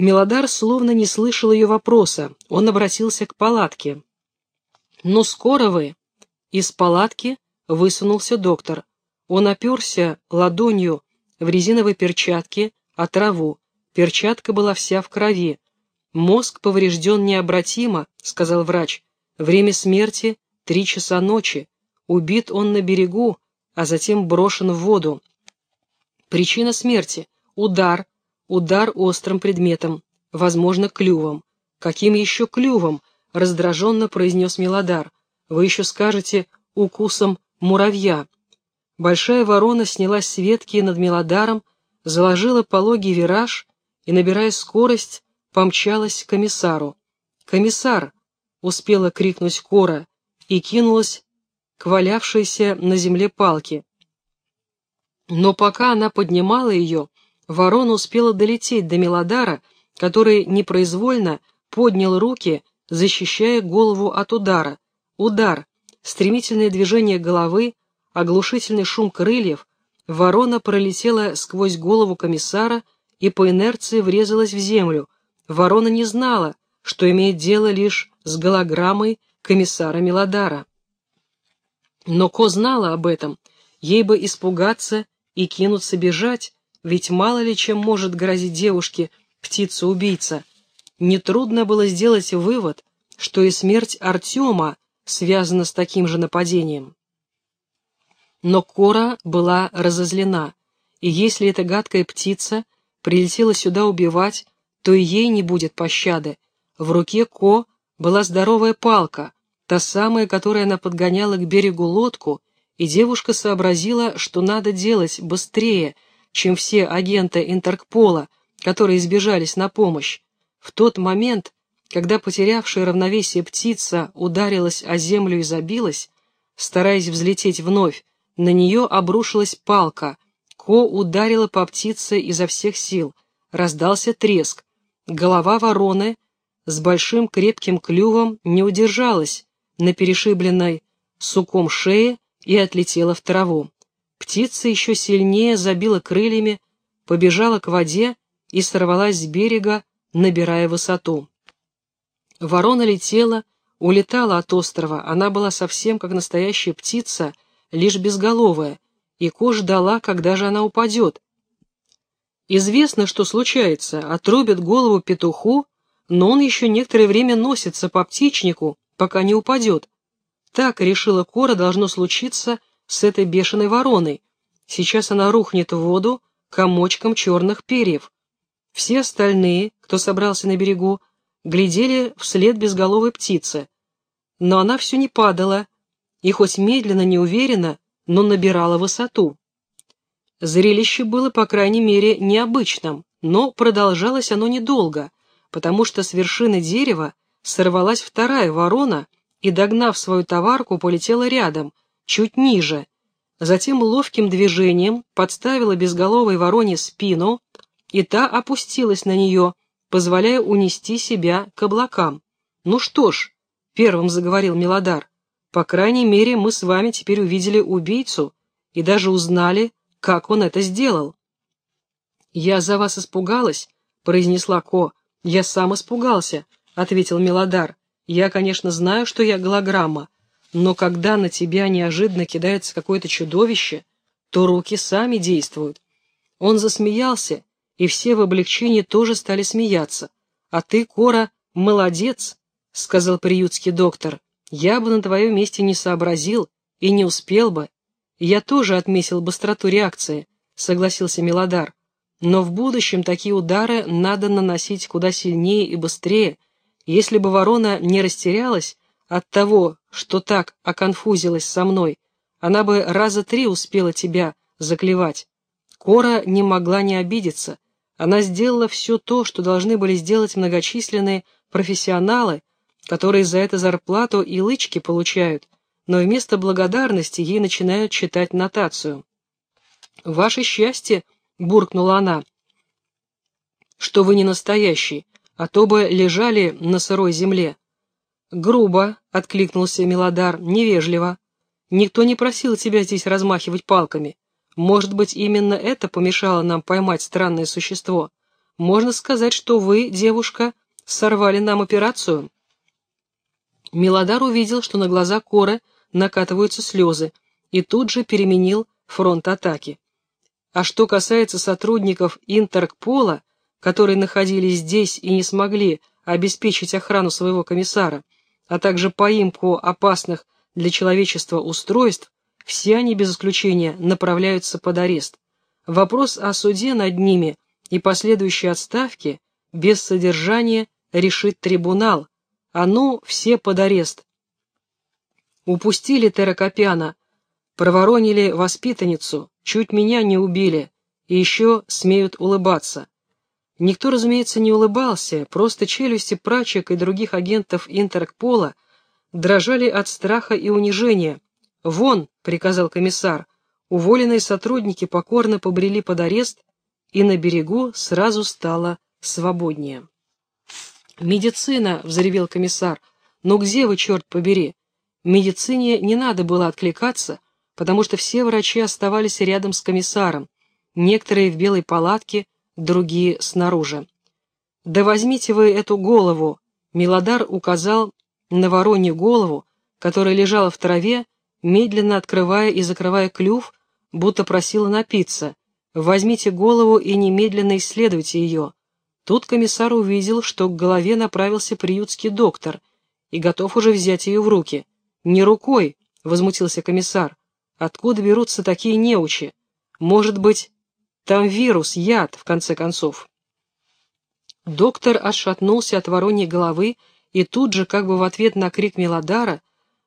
Мелодар словно не слышал ее вопроса. Он обратился к палатке. «Ну, скоро вы?» Из палатки высунулся доктор. Он оперся ладонью в резиновой перчатке о траву. Перчатка была вся в крови. «Мозг поврежден необратимо», — сказал врач. «Время смерти — три часа ночи. Убит он на берегу, а затем брошен в воду. Причина смерти — удар, удар острым предметом, возможно, клювом. Каким еще клювом? Раздраженно произнес Милодар. Вы еще скажете укусом муравья. Большая ворона снялась с ветки над Милодаром, заложила пологий вираж и, набирая скорость, помчалась к комиссару. «Комиссар!» — успела крикнуть Кора и кинулась к валявшейся на земле палке. Но пока она поднимала ее, ворона успела долететь до Мелодара, который непроизвольно поднял руки, защищая голову от удара. Удар, стремительное движение головы, оглушительный шум крыльев, ворона пролетела сквозь голову комиссара и по инерции врезалась в землю. Ворона не знала, что имеет дело лишь с голограммой комиссара Мелодара. Но Ко знала об этом, ей бы испугаться и кинуться бежать, ведь мало ли чем может грозить девушке птица-убийца. Нетрудно было сделать вывод, что и смерть Артема связана с таким же нападением. Но Кора была разозлена, и если эта гадкая птица прилетела сюда убивать, то и ей не будет пощады. В руке Ко была здоровая палка, та самая, которой она подгоняла к берегу лодку, и девушка сообразила, что надо делать быстрее, чем все агенты Интерпола, которые сбежались на помощь. В тот момент, когда потерявшая равновесие птица ударилась о землю и забилась, стараясь взлететь вновь, на нее обрушилась палка. Ко ударила по птице изо всех сил. Раздался треск. Голова вороны с большим крепким клювом не удержалась, на перешибленной суком шее и отлетела в траву. Птица еще сильнее забила крыльями, побежала к воде и сорвалась с берега, набирая высоту. Ворона летела, улетала от острова, она была совсем как настоящая птица, лишь безголовая, и Ко ждала, когда же она упадет. Известно, что случается, отрубят голову петуху, но он еще некоторое время носится по птичнику, пока не упадет. Так, решила Кора, должно случиться с этой бешеной вороной. Сейчас она рухнет в воду комочком черных перьев. Все остальные, кто собрался на берегу, глядели вслед безголовой птицы. Но она все не падала, и хоть медленно, неуверенно, но набирала высоту. Зрелище было, по крайней мере, необычным, но продолжалось оно недолго, потому что с вершины дерева сорвалась вторая ворона и, догнав свою товарку, полетела рядом, чуть ниже. Затем ловким движением подставила безголовой вороне спину, и та опустилась на нее, позволяя унести себя к облакам. «Ну что ж», — первым заговорил Милодар, — «по крайней мере мы с вами теперь увидели убийцу и даже узнали, как он это сделал». «Я за вас испугалась», — произнесла Ко, — «я сам испугался», — ответил Милодар. «Я, конечно, знаю, что я голограмма, но когда на тебя неожиданно кидается какое-то чудовище, то руки сами действуют». Он засмеялся, и все в облегчении тоже стали смеяться. «А ты, Кора, молодец», — сказал приютский доктор. «Я бы на твоем месте не сообразил и не успел бы. Я тоже отметил быстроту реакции», — согласился Милодар. «Но в будущем такие удары надо наносить куда сильнее и быстрее, если бы ворона не растерялась от того, что так оконфузилась со мной, она бы раза три успела тебя заклевать. Кора не могла не обидеться. Она сделала все то, что должны были сделать многочисленные профессионалы, которые за это зарплату и лычки получают, но вместо благодарности ей начинают читать нотацию. «Ваше счастье», — буркнула она, — «что вы не настоящий, а то бы лежали на сырой земле. Грубо, — откликнулся Мелодар, — невежливо. Никто не просил тебя здесь размахивать палками. Может быть, именно это помешало нам поймать странное существо. Можно сказать, что вы, девушка, сорвали нам операцию». Милодар увидел, что на глаза Коры накатываются слезы, и тут же переменил фронт атаки. А что касается сотрудников Интеркпола, которые находились здесь и не смогли обеспечить охрану своего комиссара, а также поимку опасных для человечества устройств, все они без исключения направляются под арест. Вопрос о суде над ними и последующей отставке без содержания решит трибунал, а ну все под арест. Упустили Теракопяна, проворонили воспитанницу, чуть меня не убили, и еще смеют улыбаться. Никто, разумеется, не улыбался, просто челюсти прачек и других агентов Интерпола дрожали от страха и унижения. «Вон!» — приказал комиссар. Уволенные сотрудники покорно побрели под арест, и на берегу сразу стало свободнее. «Медицина!» — взревел комиссар. «Ну где вы, черт побери?» Медицине не надо было откликаться, потому что все врачи оставались рядом с комиссаром, некоторые в белой палатке, другие снаружи. «Да возьмите вы эту голову!» Милодар указал на воронью голову, которая лежала в траве, медленно открывая и закрывая клюв, будто просила напиться. «Возьмите голову и немедленно исследуйте ее». Тут комиссар увидел, что к голове направился приютский доктор и готов уже взять ее в руки. «Не рукой», — возмутился комиссар. «Откуда берутся такие неучи? Может быть, там вирус, яд, в конце концов». Доктор отшатнулся от вороньей головы, и тут же, как бы в ответ на крик Мелодара,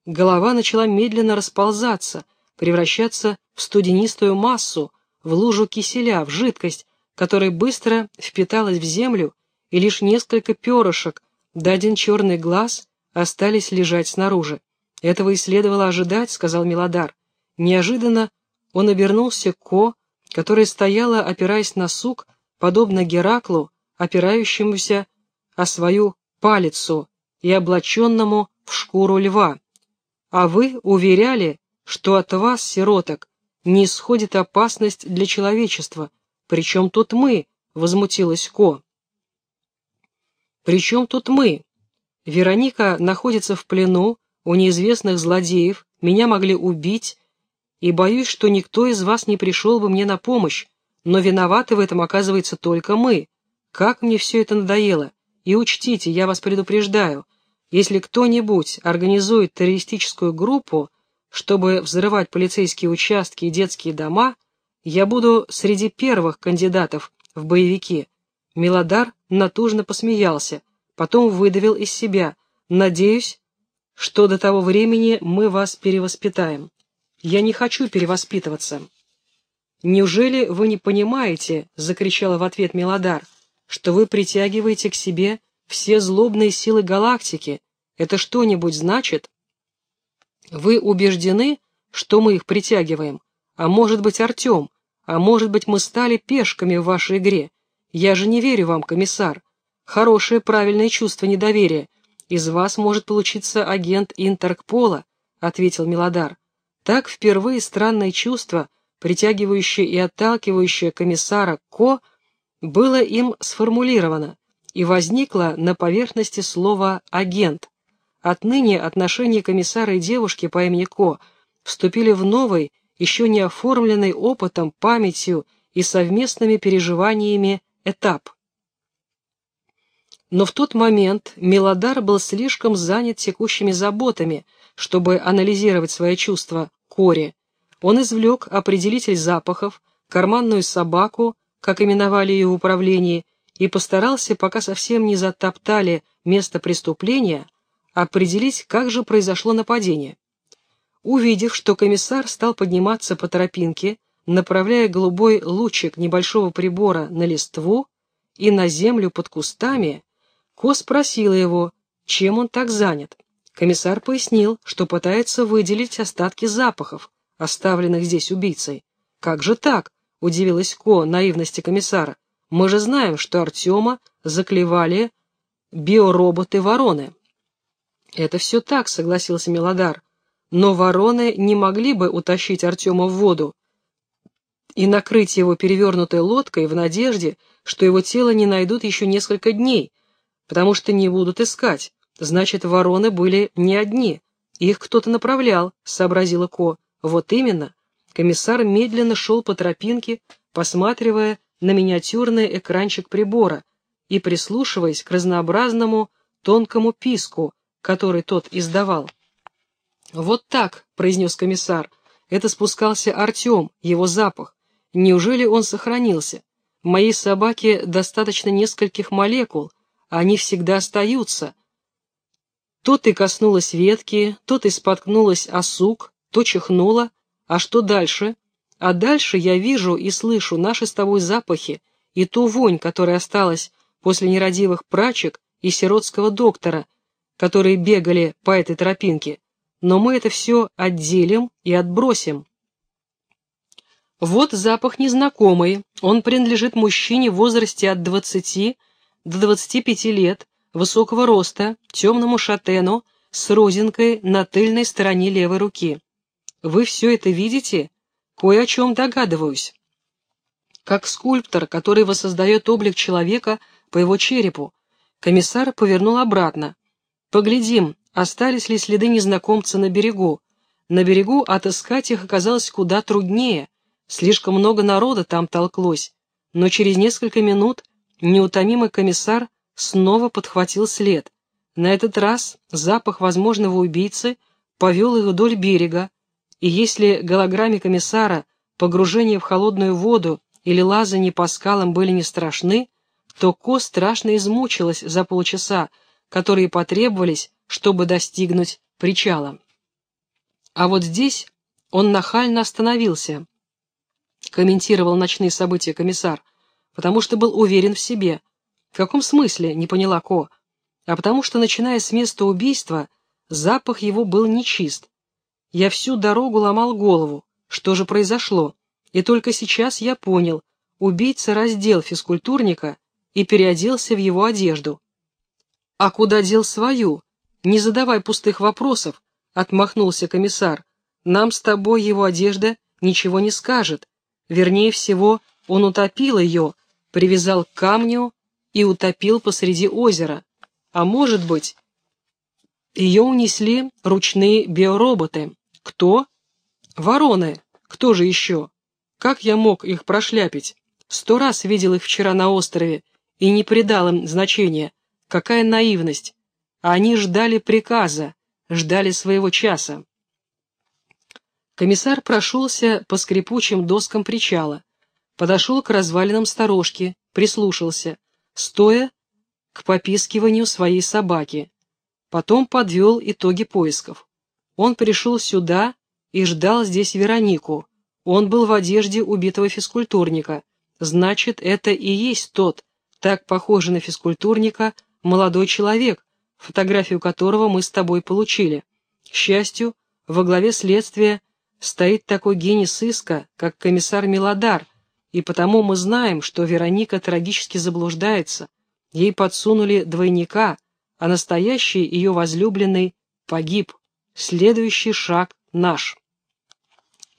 голова начала медленно расползаться, превращаться в студенистую массу, в лужу киселя, в жидкость, которая быстро впиталась в землю, и лишь несколько перышек, да один черный глаз остались лежать снаружи. Этого и следовало ожидать, сказал Милодар. Неожиданно он обернулся к Ко, которая стояла, опираясь на сук, подобно Гераклу, опирающемуся о свою палицу и облаченному в шкуру льва. А вы уверяли, что от вас, сироток, не исходит опасность для человечества. Причем тут мы? — возмутилась Ко. Причем тут мы? Вероника находится в плену у неизвестных злодеев, меня могли убить, и боюсь, что никто из вас не пришел бы мне на помощь, но виноваты в этом, оказывается, только мы. Как мне все это надоело. И учтите, я вас предупреждаю, если кто-нибудь организует террористическую группу, чтобы взрывать полицейские участки и детские дома, я буду среди первых кандидатов в боевики. Милодар натужно посмеялся, потом выдавил из себя. Надеюсь, что до того времени мы вас перевоспитаем. Я не хочу перевоспитываться. Неужели вы не понимаете, — закричала в ответ Милодар, — что вы притягиваете к себе все злобные силы галактики? Это что-нибудь значит? Вы убеждены, что мы их притягиваем? А может быть, Артем? А может быть, мы стали пешками в вашей игре? Я же не верю вам, комиссар. Хорошее, правильное чувство недоверия — из вас может получиться агент Интеркпола», — ответил Милодар. Так впервые странное чувство, притягивающее и отталкивающее комиссара Ко, было им сформулировано и возникло на поверхности слова «агент». Отныне отношения комиссара и девушки по имени Ко вступили в новый, еще не оформленный опытом, памятью и совместными переживаниями этап. Но в тот момент Мелодар был слишком занят текущими заботами, чтобы анализировать свои чувства Коре. Он извлек определитель запахов, карманную собаку, как именовали ее в управлении, и постарался, пока совсем не затоптали место преступления, определить, как же произошло нападение. Увидев, что комиссар стал подниматься по тропинке, направляя голубой лучик небольшого прибора на листву и на землю под кустами, Ко спросила его, чем он так занят. Комиссар пояснил, что пытается выделить остатки запахов, оставленных здесь убийцей. «Как же так?» — удивилась Ко наивности комиссара. «Мы же знаем, что Артема заклевали биороботы-вороны». «Это все так», — согласился Мелодар. «Но вороны не могли бы утащить Артема в воду. и накрыть его перевернутой лодкой в надежде, что его тело не найдут еще несколько дней, потому что не будут искать. Значит, вороны были не одни. Их кто-то направлял, сообразила Ко. Вот именно. Комиссар медленно шел по тропинке, посматривая на миниатюрный экранчик прибора и прислушиваясь к разнообразному тонкому писку, который тот издавал. «Вот так», — произнес комиссар, — «это спускался Артем, его запах. Неужели он сохранился? Моей собаке достаточно нескольких молекул, а они всегда остаются. То ты коснулась ветки, то ты споткнулась о сук, то чихнула. А что дальше? А дальше я вижу и слышу наши с тобой запахи и ту вонь, которая осталась после нерадивых прачек и сиротского доктора, которые бегали по этой тропинке но мы это все отделим и отбросим. Вот запах незнакомый, он принадлежит мужчине в возрасте от 20 до 25 лет, высокого роста, темному шатену, с розинкой на тыльной стороне левой руки. Вы все это видите? Кое о чем догадываюсь. Как скульптор, который воссоздает облик человека по его черепу, комиссар повернул обратно. Поглядим, остались ли следы незнакомца на берегу. На берегу отыскать их оказалось куда труднее, слишком много народа там толклось, но через несколько минут неутомимый комиссар снова подхватил след. На этот раз запах возможного убийцы повел их вдоль берега, и если голограмме комиссара погружение в холодную воду или лазание по скалам были не страшны, то Ко страшно измучилась за полчаса, которые потребовались, чтобы достигнуть причала. А вот здесь он нахально остановился, комментировал ночные события комиссар, потому что был уверен в себе. В каком смысле, не поняла Ко? А потому что, начиная с места убийства, запах его был нечист. Я всю дорогу ломал голову, что же произошло, и только сейчас я понял, убийца раздел физкультурника и переоделся в его одежду. А куда дел свою? «Не задавай пустых вопросов», — отмахнулся комиссар. «Нам с тобой его одежда ничего не скажет. Вернее всего, он утопил ее, привязал к камню и утопил посреди озера. А может быть, ее унесли ручные биороботы. Кто? Вороны. Кто же еще? Как я мог их прошляпить? Сто раз видел их вчера на острове и не придал им значения. Какая наивность! они ждали приказа, ждали своего часа. Комиссар прошелся по скрипучим доскам причала, подошел к развалинам сторожки, прислушался, стоя к попискиванию своей собаки. Потом подвел итоги поисков. Он пришел сюда и ждал здесь Веронику. Он был в одежде убитого физкультурника. Значит, это и есть тот, так похожий на физкультурника, молодой человек, фотографию которого мы с тобой получили. К счастью, во главе следствия стоит такой гений сыска, как комиссар Милодар, и потому мы знаем, что Вероника трагически заблуждается. Ей подсунули двойника, а настоящий ее возлюбленный погиб. Следующий шаг наш.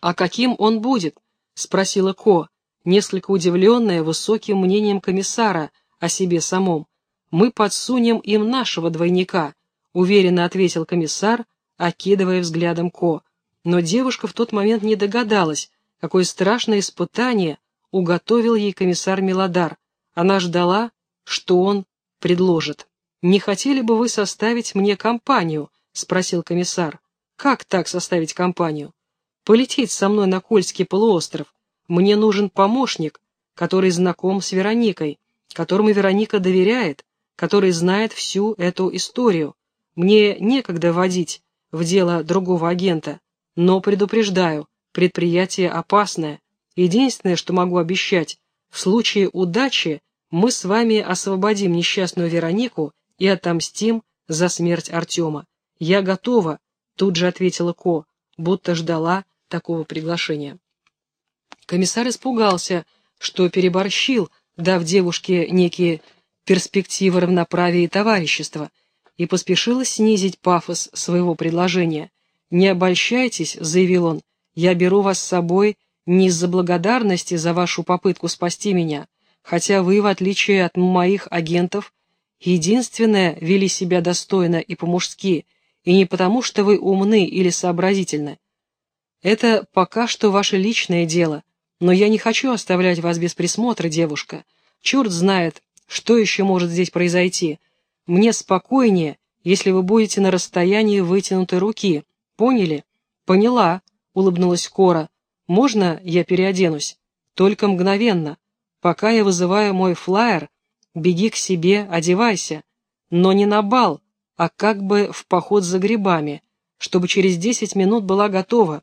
«А каким он будет?» — спросила Ко, несколько удивленная высоким мнением комиссара о себе самом мы подсунем им нашего двойника», — уверенно ответил комиссар, окидывая взглядом Ко. Но девушка в тот момент не догадалась, какое страшное испытание уготовил ей комиссар Милодар. Она ждала, что он предложит. «Не хотели бы вы составить мне компанию?» — спросил комиссар. «Как так составить компанию?» «Полететь со мной на Кольский полуостров. Мне нужен помощник, который знаком с Вероникой, которому Вероника доверяет, который знает всю эту историю. Мне некогда вводить в дело другого агента, но предупреждаю, предприятие опасное. Единственное, что могу обещать, в случае удачи мы с вами освободим несчастную Веронику и отомстим за смерть Артема. Я готова, тут же ответила Ко, будто ждала такого приглашения. Комиссар испугался, что переборщил, дав девушке некие перспективы равноправия и товарищества, и поспешила снизить пафос своего предложения. «Не обольщайтесь», — заявил он, — «я беру вас с собой не из-за благодарности за вашу попытку спасти меня, хотя вы, в отличие от моих агентов, единственное вели себя достойно и по-мужски, и не потому, что вы умны или сообразительны. Это пока что ваше личное дело, но я не хочу оставлять вас без присмотра, девушка. Черт знает, что еще может здесь произойти. Мне спокойнее, если вы будете на расстоянии вытянутой руки. Поняли? Поняла, улыбнулась Кора. Можно я переоденусь? Только мгновенно. Пока я вызываю мой флаер, беги к себе, одевайся. Но не на бал, а как бы в поход за грибами, чтобы через десять минут была готова.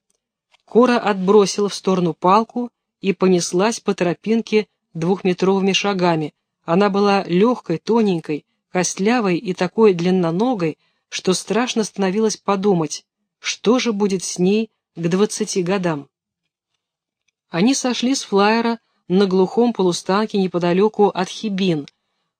Кора отбросила в сторону палку и понеслась по тропинке двухметровыми шагами. Она была легкой, тоненькой, костлявой и такой длинноногой, что страшно становилось подумать, что же будет с ней к двадцати годам. Они сошли с флайера на глухом полустанке неподалеку от Хибин.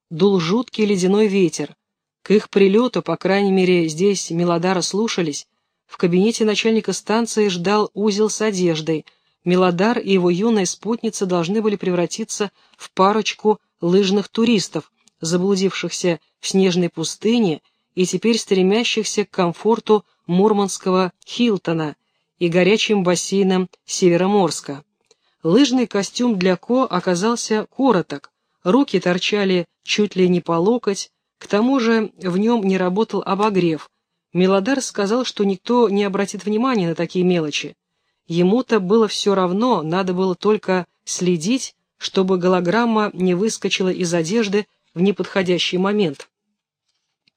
Дул жуткий ледяной ветер. К их прилету, по крайней мере, здесь Мелодара слушались, в кабинете начальника станции ждал узел с одеждой. Мелодар и его юная спутница должны были превратиться в парочку лыжных туристов, заблудившихся в снежной пустыне и теперь стремящихся к комфорту мурманского Хилтона и горячим бассейнам Североморска. Лыжный костюм для Ко оказался короток, руки торчали чуть ли не по локоть, к тому же в нем не работал обогрев. Мелодар сказал, что никто не обратит внимания на такие мелочи. Ему-то было все равно, надо было только следить, чтобы голограмма не выскочила из одежды в неподходящий момент.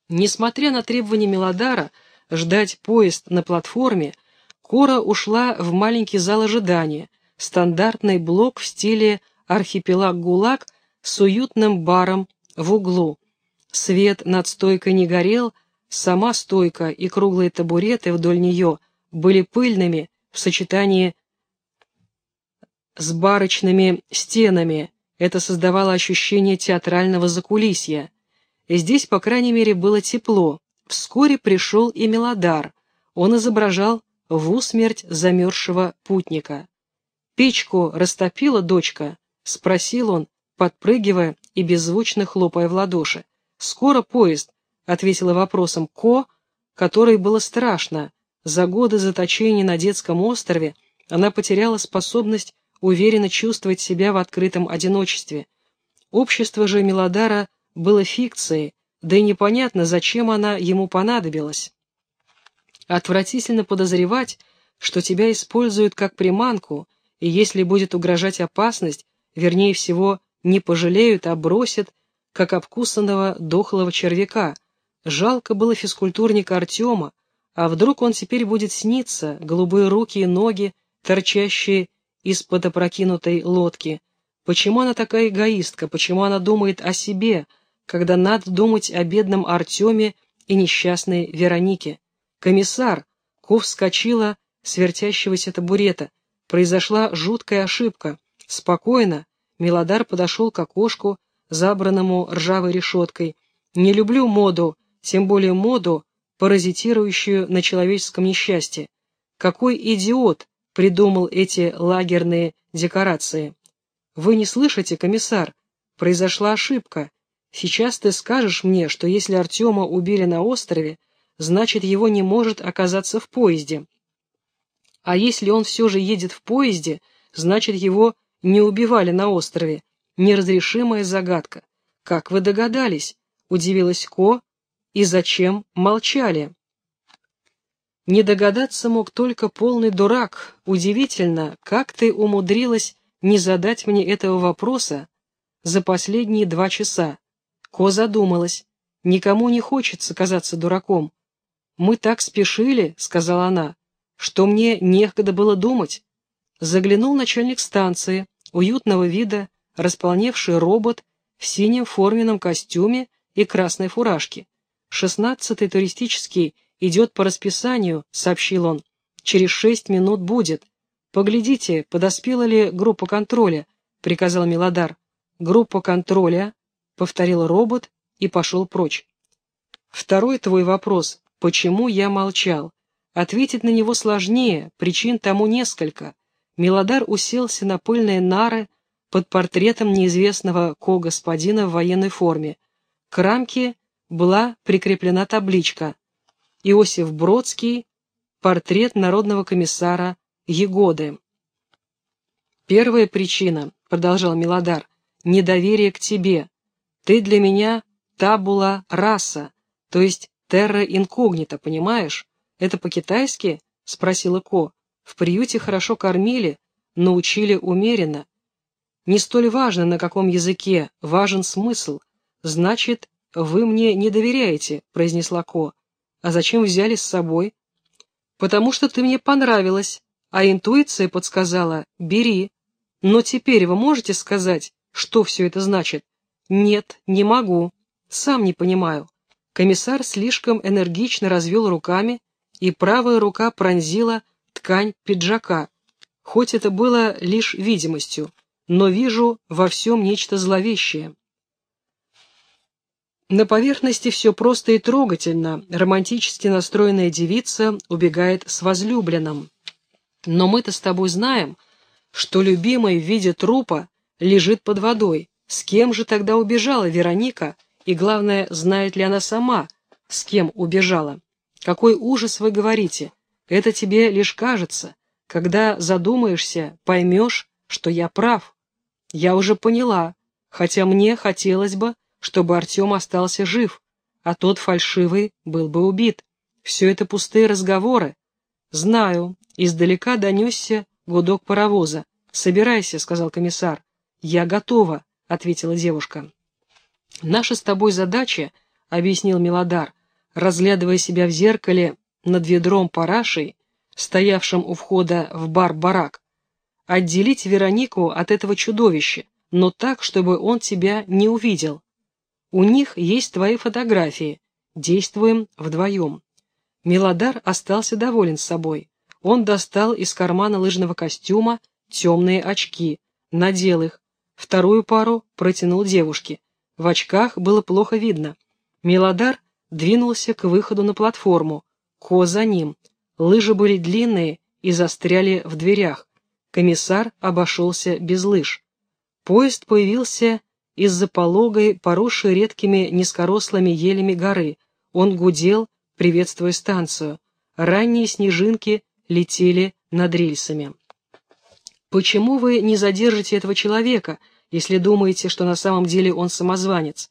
Несмотря на требования Мелодара ждать поезд на платформе, Кора ушла в маленький зал ожидания, стандартный блок в стиле архипелаг-гулаг с уютным баром в углу. Свет над стойкой не горел, сама стойка и круглые табуреты вдоль нее были пыльными в сочетании с барочными стенами. Это создавало ощущение театрального закулисья. Здесь, по крайней мере, было тепло. Вскоре пришел и Мелодар. Он изображал в усмерть замерзшего путника. «Печку растопила дочка?» — спросил он, подпрыгивая и беззвучно хлопая в ладоши. «Скоро поезд», — ответила вопросом Ко, которой было страшно. За годы заточения на детском острове она потеряла способность уверенно чувствовать себя в открытом одиночестве. Общество же Мелодара было фикцией, да и непонятно, зачем она ему понадобилась. Отвратительно подозревать, что тебя используют как приманку, и если будет угрожать опасность, вернее всего, не пожалеют, а бросят, как обкусанного дохлого червяка. Жалко было физкультурника Артема, а вдруг он теперь будет сниться, голубые руки и ноги, торчащие из-под опрокинутой лодки. Почему она такая эгоистка, почему она думает о себе, когда надо думать о бедном Артеме и несчастной Веронике? «Комиссар!» Ков вскочила с вертящегося табурета. Произошла жуткая ошибка. Спокойно. Мелодар подошел к окошку, забранному ржавой решеткой. Не люблю моду, тем более моду, паразитирующую на человеческом несчастье. Какой идиот придумал эти лагерные декорации? Вы не слышите, комиссар? Произошла ошибка. Сейчас ты скажешь мне, что если Артема убили на острове, значит его не может оказаться в поезде. А если он все же едет в поезде, значит, его не убивали на острове. Неразрешимая загадка. Как вы догадались? Удивилась Ко. И зачем молчали? Не догадаться мог только полный дурак. Удивительно, как ты умудрилась не задать мне этого вопроса за последние два часа. Ко задумалась. Никому не хочется казаться дураком. «Мы так спешили», — сказала она что мне некогда было думать. Заглянул начальник станции, уютного вида, располневший робот в синем форменном костюме и красной фуражке. «Шестнадцатый туристический идет по расписанию», — сообщил он. «Через шесть минут будет. Поглядите, подоспела ли группа контроля», — приказал Милодар. «Группа контроля», — повторил робот и пошел прочь. «Второй твой вопрос. Почему я молчал?» Ответить на него сложнее, причин тому несколько. Милодар уселся на пыльные нары под портретом неизвестного ко-господина в военной форме. К рамке была прикреплена табличка «Иосиф Бродский, портрет народного комиссара Егоды». «Первая причина», — продолжал Милодар, — «недоверие к тебе. Ты для меня табула раса, то есть терра инкогнита, понимаешь? Это по-китайски?» — спросила Ко. «В приюте хорошо кормили, научили умеренно. Не столь важно, на каком языке, важен смысл. Значит, вы мне не доверяете», — произнесла Ко. «А зачем взяли с собой?» «Потому что ты мне понравилась, а интуиция подсказала «бери». Но теперь вы можете сказать, что все это значит? Нет, не могу. Сам не понимаю. Комиссар слишком энергично развел руками, и правая рука пронзила ткань пиджака. Хоть это было лишь видимостью, но вижу во всем нечто зловещее. На поверхности все просто и трогательно, романтически настроенная девица убегает с возлюбленным. Но мы-то с тобой знаем, что любимый в виде трупа лежит под водой. С кем же тогда убежала Вероника? И главное, знает ли она сама, с кем убежала? Какой ужас вы говорите? Это тебе лишь кажется. Когда задумаешься, поймешь, что я прав. Я уже поняла, хотя мне хотелось бы, чтобы Артем остался жив, а тот фальшивый был бы убит. Все это пустые разговоры. Знаю, издалека донесся гудок паровоза. «Собирайся», — сказал комиссар. «Я готова», — ответила девушка. «Наша с тобой задача», — объяснил Милодар, разглядывая себя в зеркале над ведром парашей, стоявшим у входа в бар-барак, отделить Веронику от этого чудовища, но так, чтобы он тебя не увидел. У них есть твои фотографии, действуем вдвоем. Милодар остался доволен собой. Он достал из кармана лыжного костюма темные очки, надел их. Вторую пару протянул девушке. В очках было плохо видно. Милодар двинулся к выходу на платформу. Ко за ним. Лыжи были длинные и застряли в дверях. Комиссар обошелся без лыж. Поезд появился из-за пологой, поросшей редкими низкорослыми елями горы. Он гудел, приветствуя станцию. Ранние снежинки летели над рельсами. Почему вы не задержите этого человека, если думаете, что на самом деле он самозванец?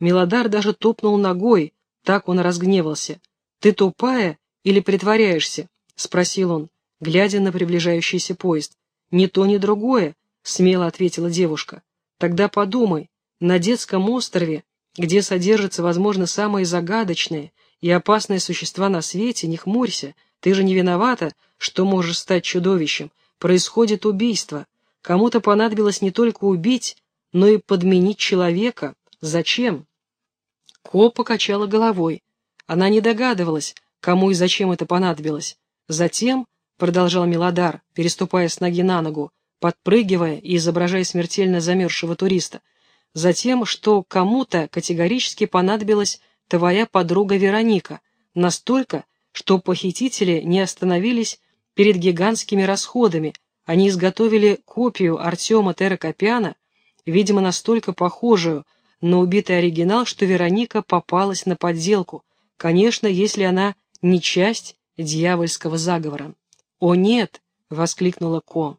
Милодар даже топнул ногой, так он разгневался. «Ты тупая или притворяешься?» — спросил он, глядя на приближающийся поезд. «Ни то, ни другое», — смело ответила девушка. «Тогда подумай, на детском острове, где содержатся, возможно, самые загадочные и опасные существа на свете, не хмурься, ты же не виновата, что можешь стать чудовищем. Происходит убийство. Кому-то понадобилось не только убить, но и подменить человека. Зачем? Ко покачала головой. Она не догадывалась, кому и зачем это понадобилось. Затем, продолжал Милодар, переступая с ноги на ногу, подпрыгивая и изображая смертельно замерзшего туриста, затем, что кому-то категорически понадобилась твоя подруга Вероника, настолько, что похитители не остановились перед гигантскими расходами, они изготовили копию Артема Терракопяна, видимо, настолько похожую на убитый оригинал, что Вероника попалась на подделку, конечно, если она не часть дьявольского заговора. «О, нет!» — воскликнула Ко.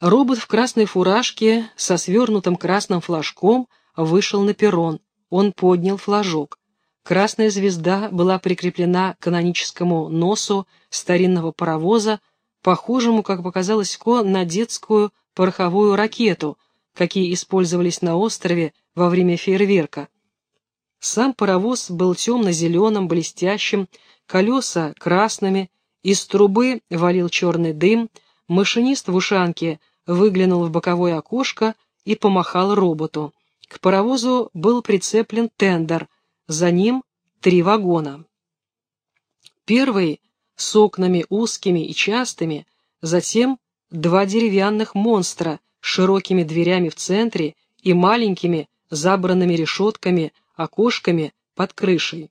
Робот в красной фуражке со свернутым красным флажком вышел на перрон. Он поднял флажок. Красная звезда была прикреплена к каноническому носу старинного паровоза, похожему, как показалось Ко, на детскую пороховую ракету, какие использовались на острове во время фейерверка. Сам паровоз был темно-зеленым, блестящим, колеса красными, из трубы валил черный дым, машинист в ушанке выглянул в боковое окошко и помахал роботу. К паровозу был прицеплен тендер — за ним три вагона. Первый с окнами узкими и частыми, затем два деревянных монстра широкими дверями в центре и маленькими забранными решетками, окошками под крышей.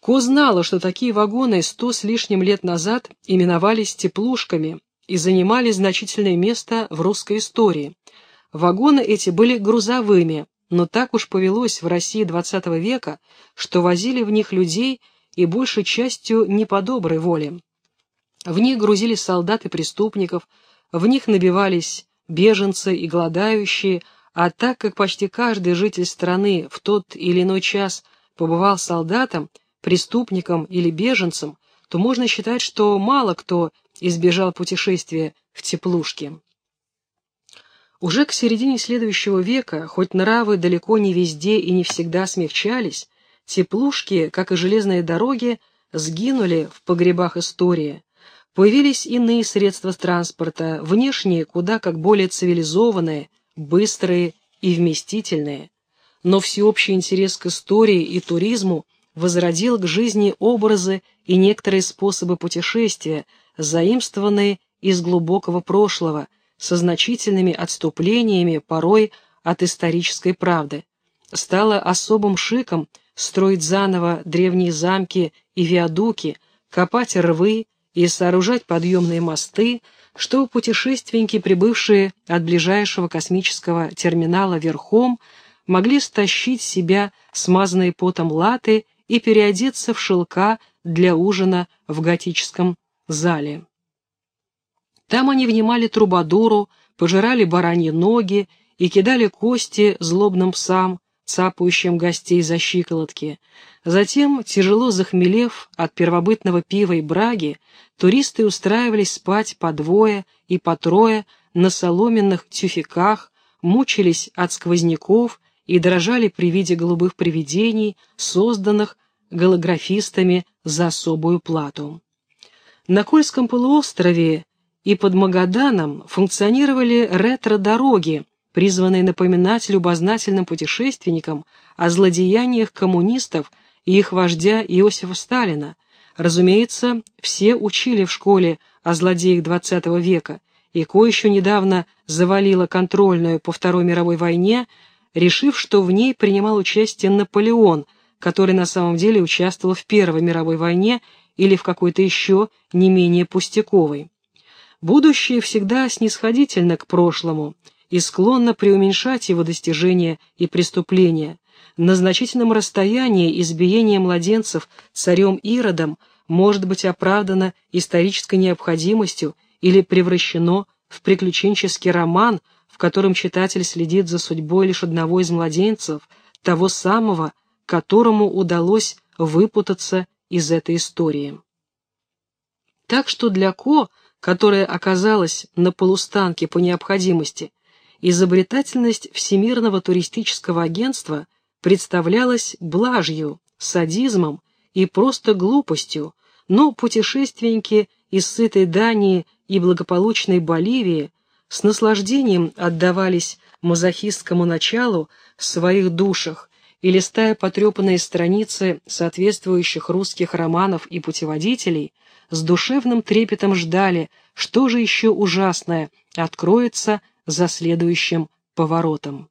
Ко знала, что такие вагоны сто с лишним лет назад именовались теплушками и занимали значительное место в русской истории. Вагоны эти были грузовыми, но так уж повелось в России XX века, что возили в них людей и большей частью не по доброй воле. В них грузили солдат и преступников, в них набивались беженцы и голодающие, а так как почти каждый житель страны в тот или иной час побывал солдатом, преступником или беженцем, то можно считать, что мало кто избежал путешествия в теплушке. Уже к середине следующего века, хоть нравы далеко не везде и не всегда смягчались, теплушки, как и железные дороги, сгинули в погребах истории. Появились иные средства транспорта, внешние, куда как более цивилизованные, быстрые и вместительные. Но всеобщий интерес к истории и туризму возродил к жизни образы и некоторые способы путешествия, заимствованные из глубокого прошлого, со значительными отступлениями порой от исторической правды. Стало особым шиком строить заново древние замки и виадуки, копать рвы и сооружать подъемные мосты, что путешественники, прибывшие от ближайшего космического терминала верхом, могли стащить себя смазанные потом латы и переодеться в шелка для ужина в готическом зале. Там они внимали трубадуру, пожирали бараньи ноги и кидали кости злобным псам, цапающим гостей за щиколотки. Затем, тяжело захмелев от первобытного пива и браги, туристы устраивались спать по двое и по трое на соломенных тюфяках, мучились от сквозняков и дрожали при виде голубых привидений, созданных голографистами за особую плату. На Кольском полуострове и под Магаданом функционировали ретро-дороги, призванные напоминать любознательным путешественникам о злодеяниях коммунистов и их вождя Иосифа Сталина. Разумеется, все учили в школе о злодеях XX века, и кое еще недавно завалила контрольную по Второй мировой войне, решив, что в ней принимал участие Наполеон, который на самом деле участвовал в Первой мировой войне или в какой-то еще не менее пустяковой. Будущее всегда снисходительно к прошлому и склонно преуменьшать его достижения и преступления. На значительном расстоянии избиение младенцев царем Иродом может быть оправдано исторической необходимостью или превращено в приключенческий роман, в котором читатель следит за судьбой лишь одного из младенцев, того самого, которому удалось выпутаться из этой истории. Так что для Ко – которая оказалась на полустанке по необходимости, изобретательность Всемирного туристического агентства представлялась блажью, садизмом и просто глупостью, но путешественники из сытой Дании и благополучной Боливии с наслаждением отдавались мазохистскому началу в своих душах и, листая потрепанные страницы соответствующих русских романов и путеводителей, с душевным трепетом ждали, что же еще ужасное откроется за следующим поворотом.